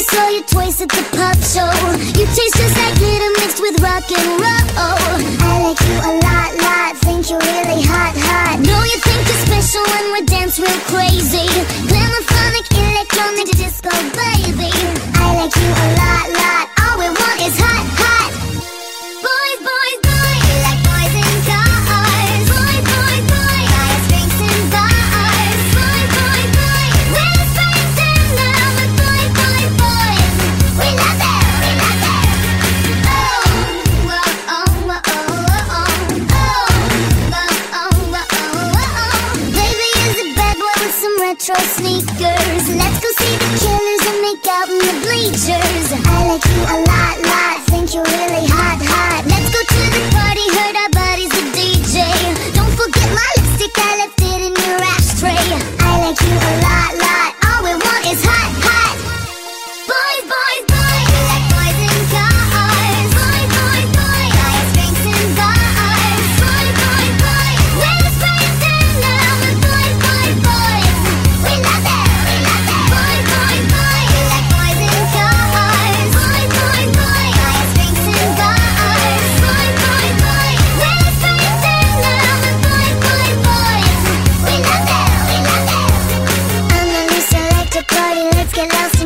I saw you twice at the pop show. You taste just like glitter mixed with rock and roll. I like you a lot, lot. Think you're really hot, hot. Know you think you're special when we dance real crazy. trust me. que